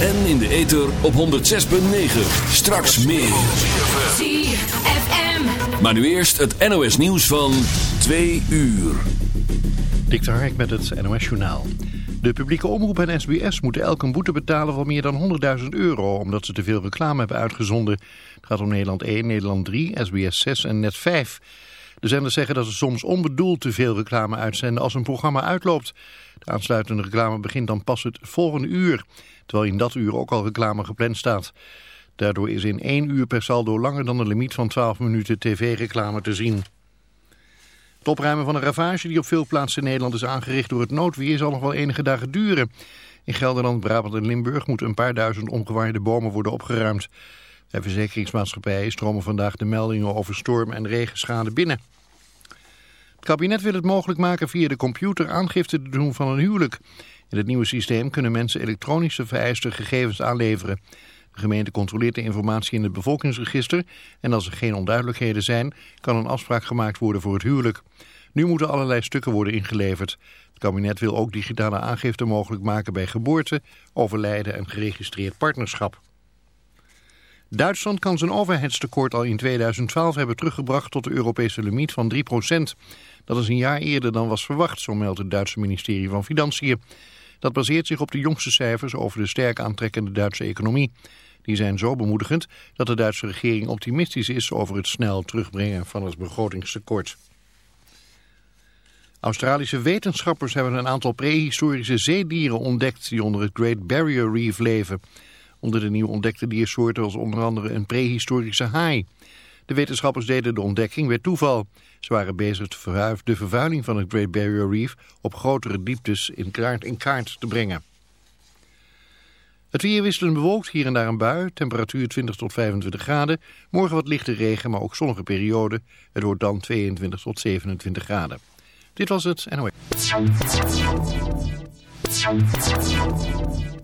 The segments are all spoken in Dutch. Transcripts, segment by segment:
En in de ether op 106.9. Straks meer. ZFM. Maar nu eerst het NOS nieuws van 2 uur. Dik Hark met het NOS Journaal. De publieke omroep en SBS moeten elk een boete betalen van meer dan 100.000 euro... omdat ze te veel reclame hebben uitgezonden. Het gaat om Nederland 1, Nederland 3, SBS 6 en Net 5. De zenders zeggen dat ze soms onbedoeld te veel reclame uitzenden als een programma uitloopt. De aansluitende reclame begint dan pas het volgende uur... terwijl in dat uur ook al reclame gepland staat. Daardoor is in één uur per saldo langer dan de limiet van 12 minuten tv-reclame te zien. Het opruimen van een ravage die op veel plaatsen in Nederland is aangericht door het noodweer zal nog wel enige dagen duren. In Gelderland, Brabant en Limburg moeten een paar duizend omgewaaide bomen worden opgeruimd. Bij verzekeringsmaatschappijen stromen vandaag de meldingen over storm- en regenschade binnen. Het kabinet wil het mogelijk maken via de computer aangifte te doen van een huwelijk. In het nieuwe systeem kunnen mensen elektronische vereiste gegevens aanleveren. De gemeente controleert de informatie in het bevolkingsregister en als er geen onduidelijkheden zijn, kan een afspraak gemaakt worden voor het huwelijk. Nu moeten allerlei stukken worden ingeleverd. Het kabinet wil ook digitale aangifte mogelijk maken bij geboorte, overlijden en geregistreerd partnerschap. Duitsland kan zijn overheidstekort al in 2012 hebben teruggebracht tot de Europese limiet van 3% Dat is een jaar eerder dan was verwacht, zo meldt het Duitse ministerie van Financiën. Dat baseert zich op de jongste cijfers over de sterk aantrekkende Duitse economie. Die zijn zo bemoedigend dat de Duitse regering optimistisch is over het snel terugbrengen van het begrotingstekort. Australische wetenschappers hebben een aantal prehistorische zeedieren ontdekt die onder het Great Barrier Reef leven. Onder de nieuw ontdekte diersoorten was onder andere een prehistorische haai. De wetenschappers deden de ontdekking bij toeval. Ze waren bezig de vervuiling van het Great Barrier Reef op grotere dieptes in kaart, kaart te brengen. Het weer wisselend bewolkt, hier en daar een bui, temperatuur 20 tot 25 graden. Morgen wat lichte regen, maar ook zonnige periode. Het wordt dan 22 tot 27 graden. Dit was het NOS.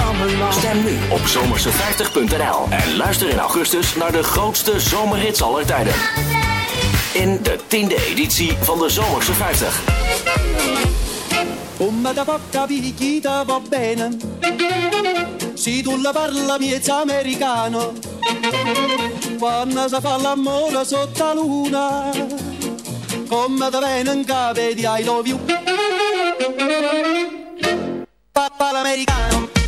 zomerland. Stem nu op zomerse50.nl en luister in augustus naar de grootste zomerhits aller tijden. In de tiende editie van de Zomerse 50. Come da porta picchita va bene Si tu la parla miezza americano Quando si fa l'amore sotto la luna Come da bene in capo di I love you Papa l'americano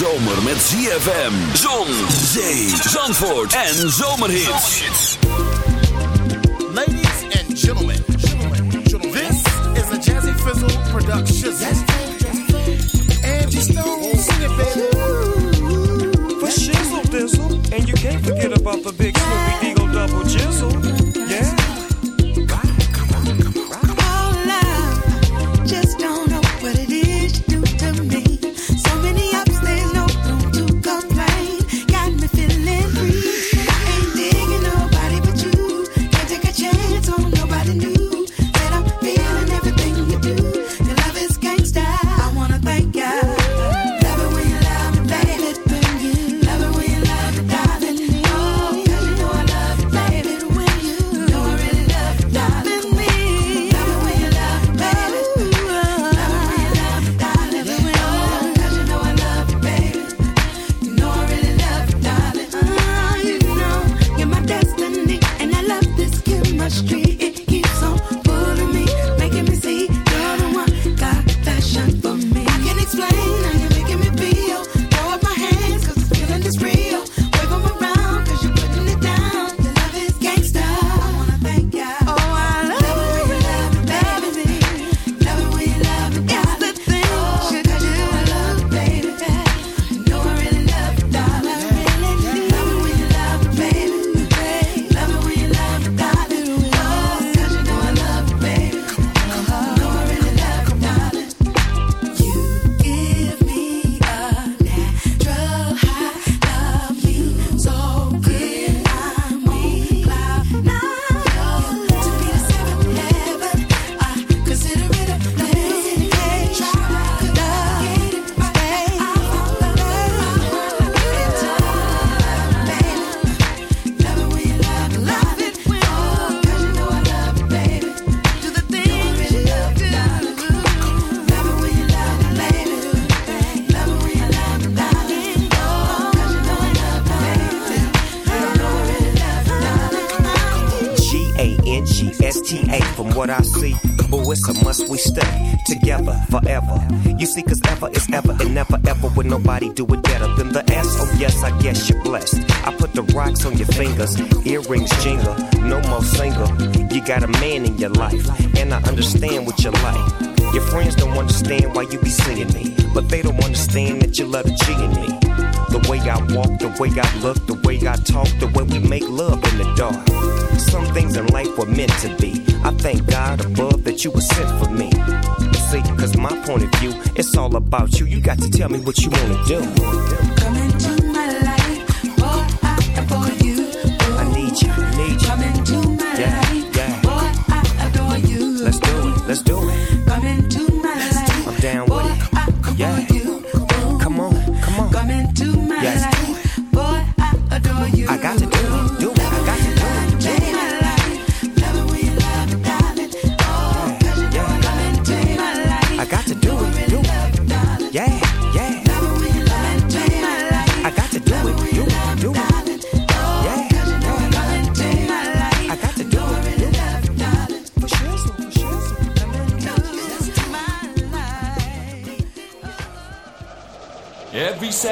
zomer met ZFM. Zon, zee, zandvoort en zomerhits. Ladies and gentlemen, this is a Jazzy Fizzle production. Angie Stone. see, cause ever is ever and never ever would nobody do it better than the S. Oh, yes, I guess you're blessed. I put the rocks on your fingers, earrings jingle, no more single. You got a man in your life, and I understand what you like. Your friends don't understand why you be seeing me, but they don't understand that you love cheating me. The way I walk, the way I look, the got talk the way we make love in the dark. Some things in life were meant to be. I thank God above that you were sent for me. See, cause my point of view, it's all about you. You got to tell me what you wanna do. Come into my life, boy, I adore you. I need you, I need you. Come into my yeah, life, yeah. boy, I adore you. Let's do it, let's do it. Come into my life, I'm down boy, with it. I adore yeah. you. Come on, come on. Come into my yes. life.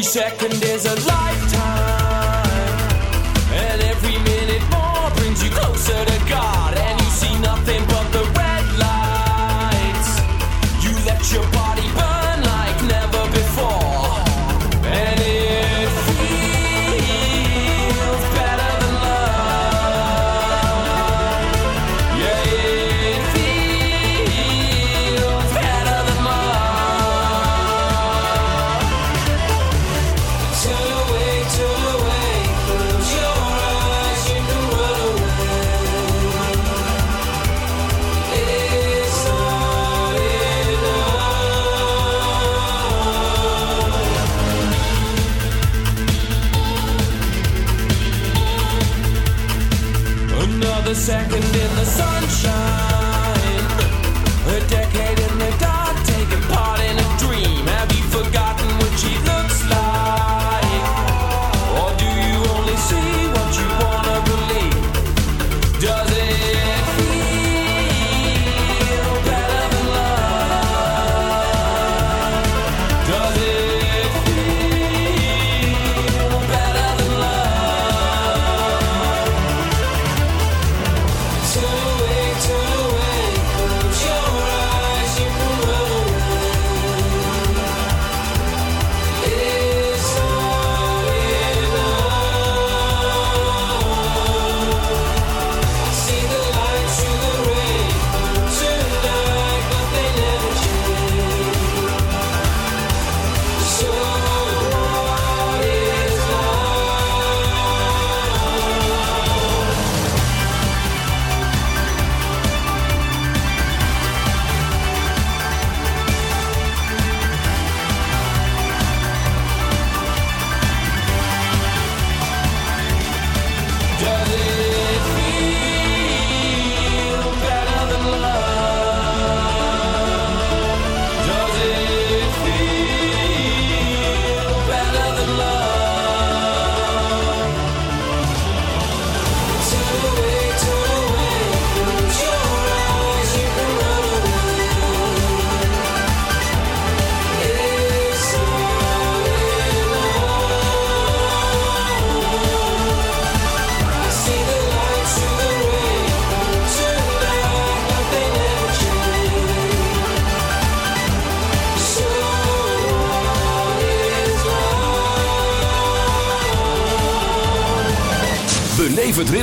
Every second is a lie.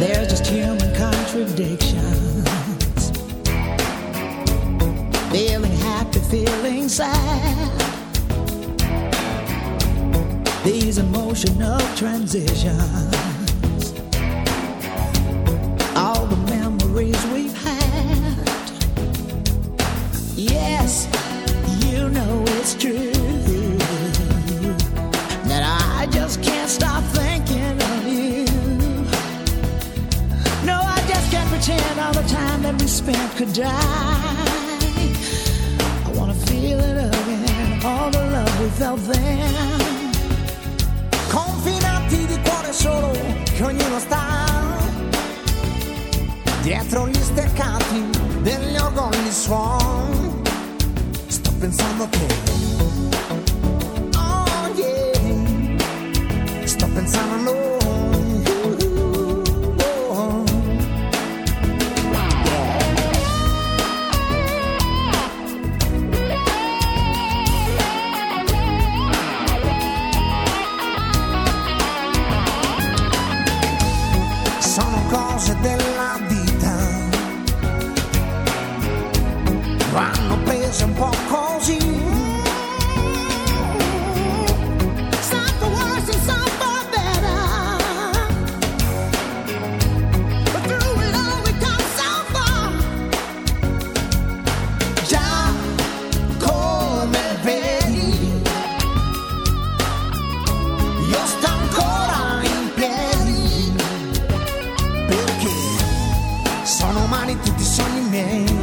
There's just human contradictions. Feeling happy, feeling sad. These emotional transitions. bien.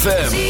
ZFM.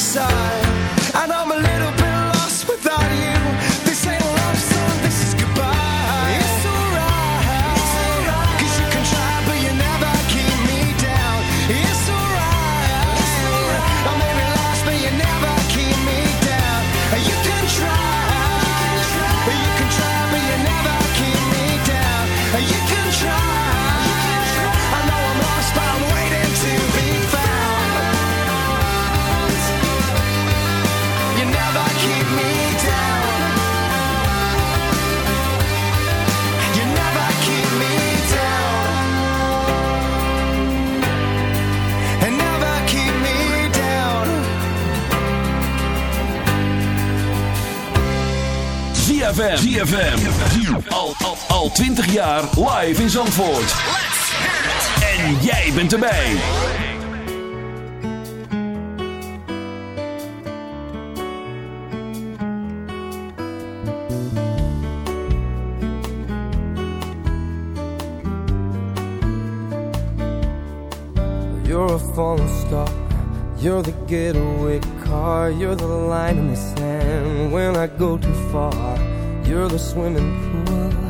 Inside. 20 jaar live in Zandvoort. En jij bent erbij. You're a falling star. You're the getaway car. You're the line in the sand when I go too far. You're the swimming pool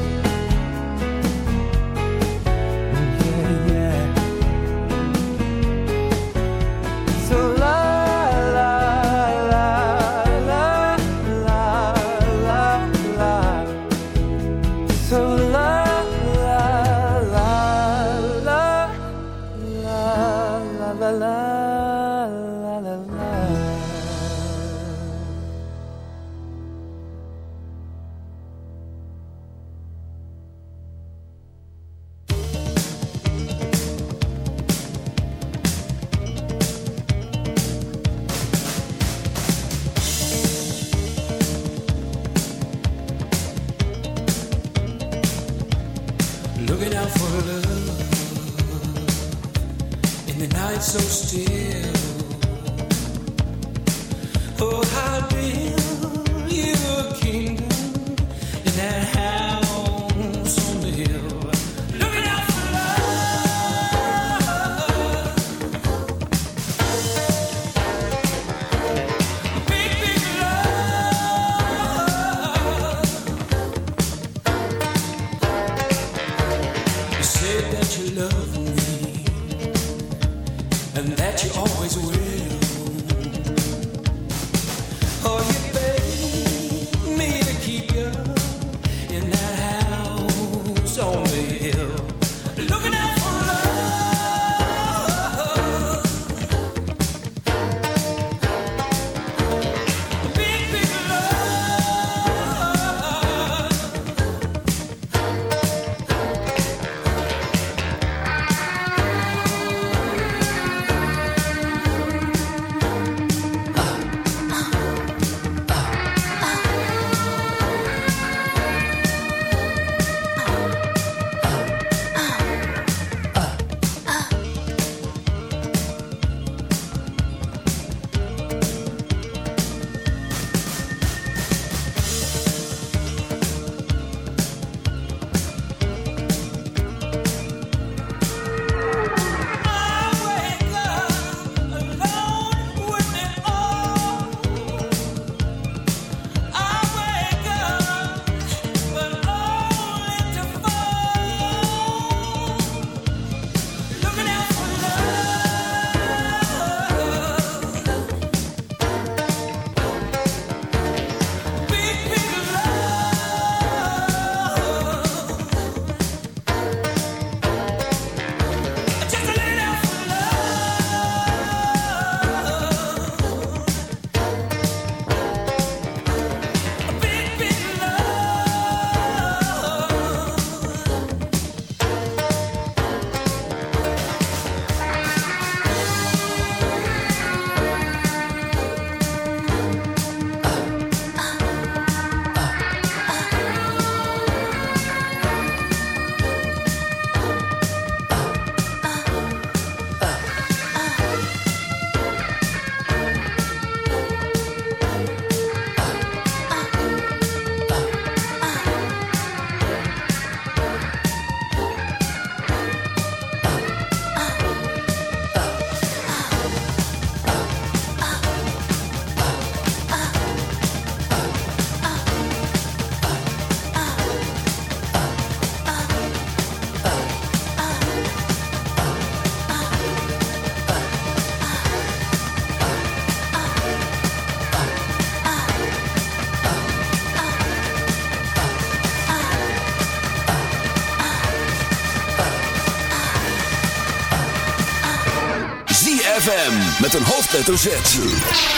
met een hoofdletter Z.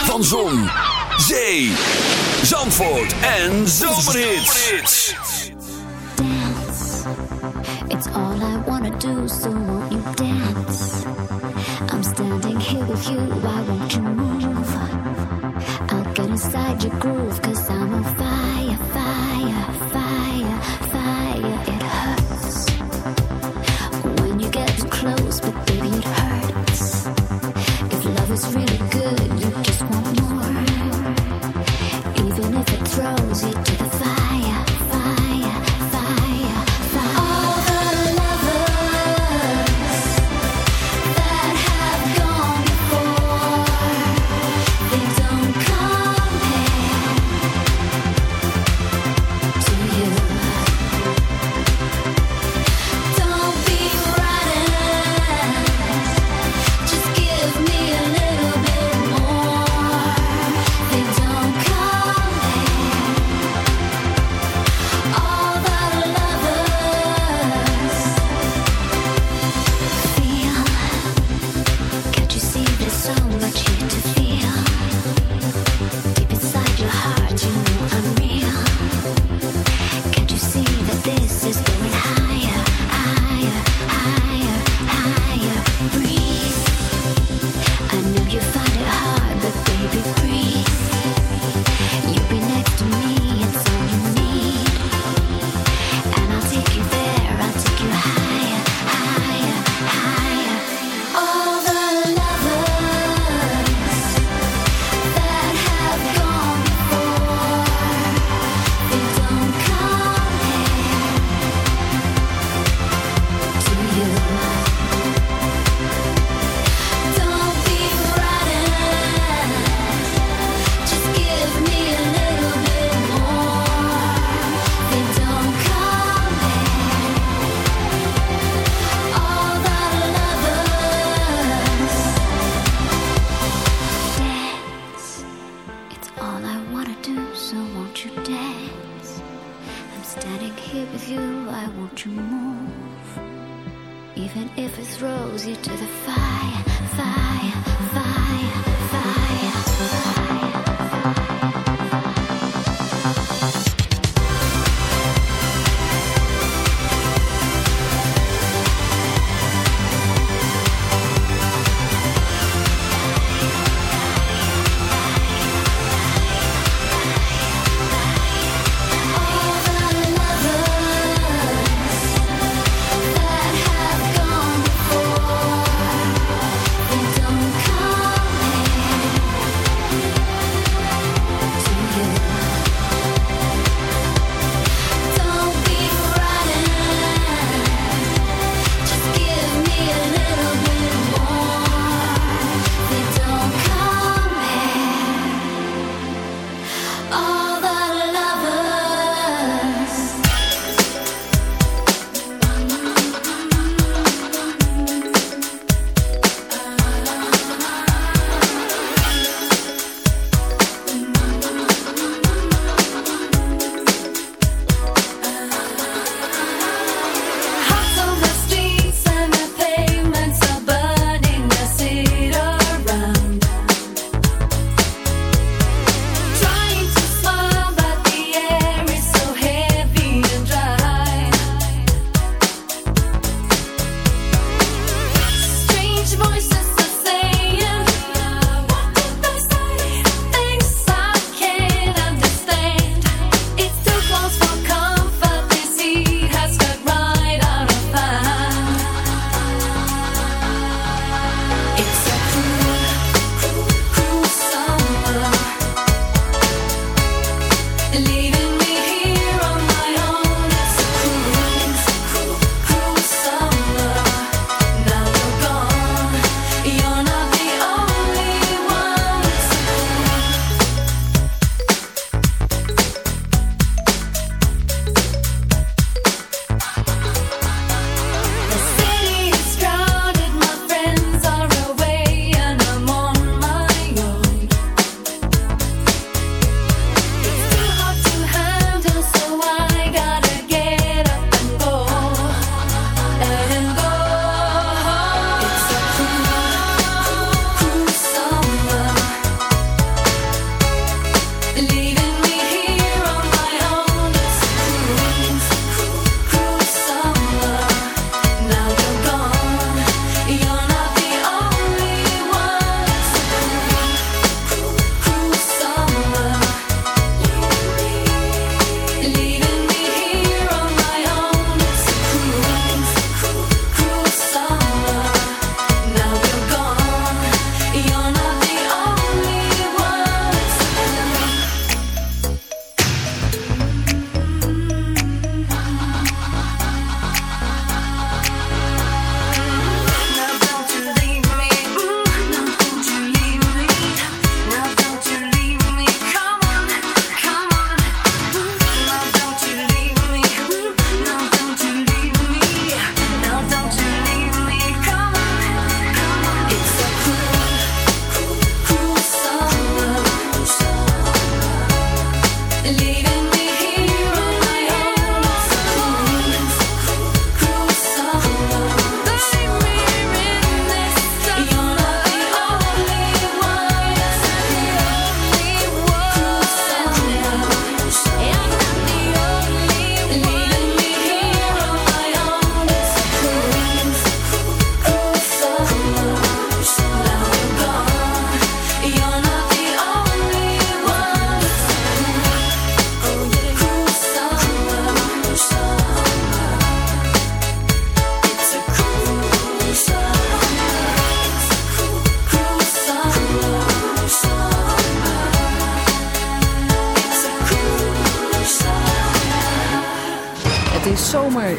Van Zon, Zee, Zandvoort en Zomerhits. Dance, it's all I wanna do, so won't you dance? I'm standing here with you, why won't you move? I'll get inside your groove,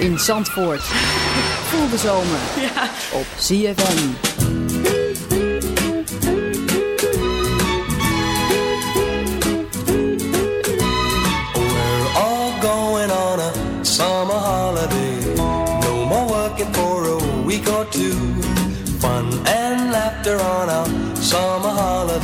in Zandvoort. Voel de zomer ja. op ZFM. We're all going on a summer holiday. No more working for a week or two. Fun and laughter on a summer holiday.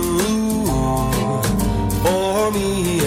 me.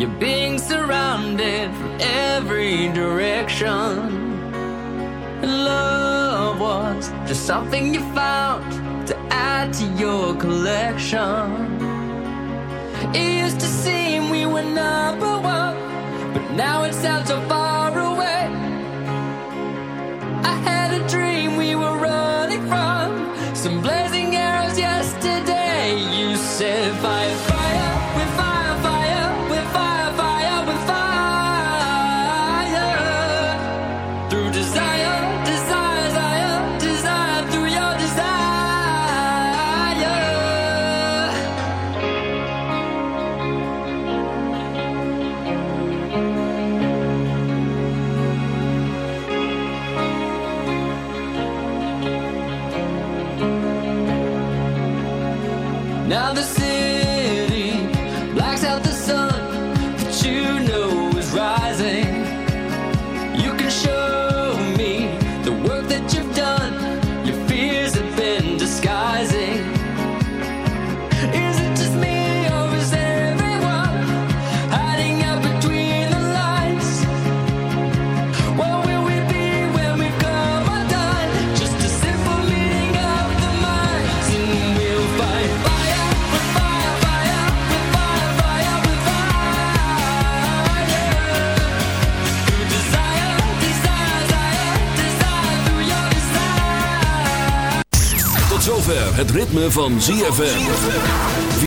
You're being surrounded from every direction. And love was just something you found to add to your collection. It used to seem we were number one, but now it sounds so far away. I had a dream. ritme van ZFM.